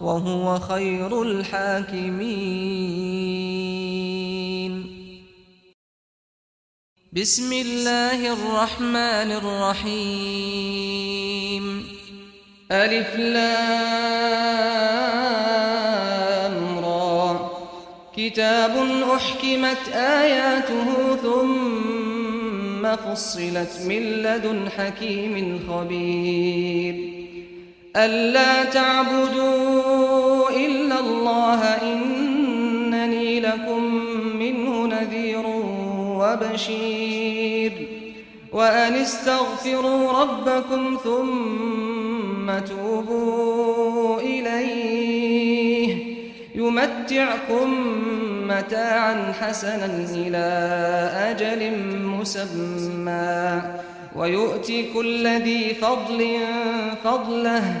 وهو خير الحاكمين. بسم الله الرحمن الرحيم. ألف لام را. كتاب أحكمت آياته ثم فصلت من لدن حكيم خبير. ألا تعبدوا إلا الله إنني لكم منه نذير وبشير. وأن استغفروا ربكم ثم توبوا إليه. يمتعكم متاعا حسنا إلى أجل مسمى. ويؤتي كل ذي فضل فضله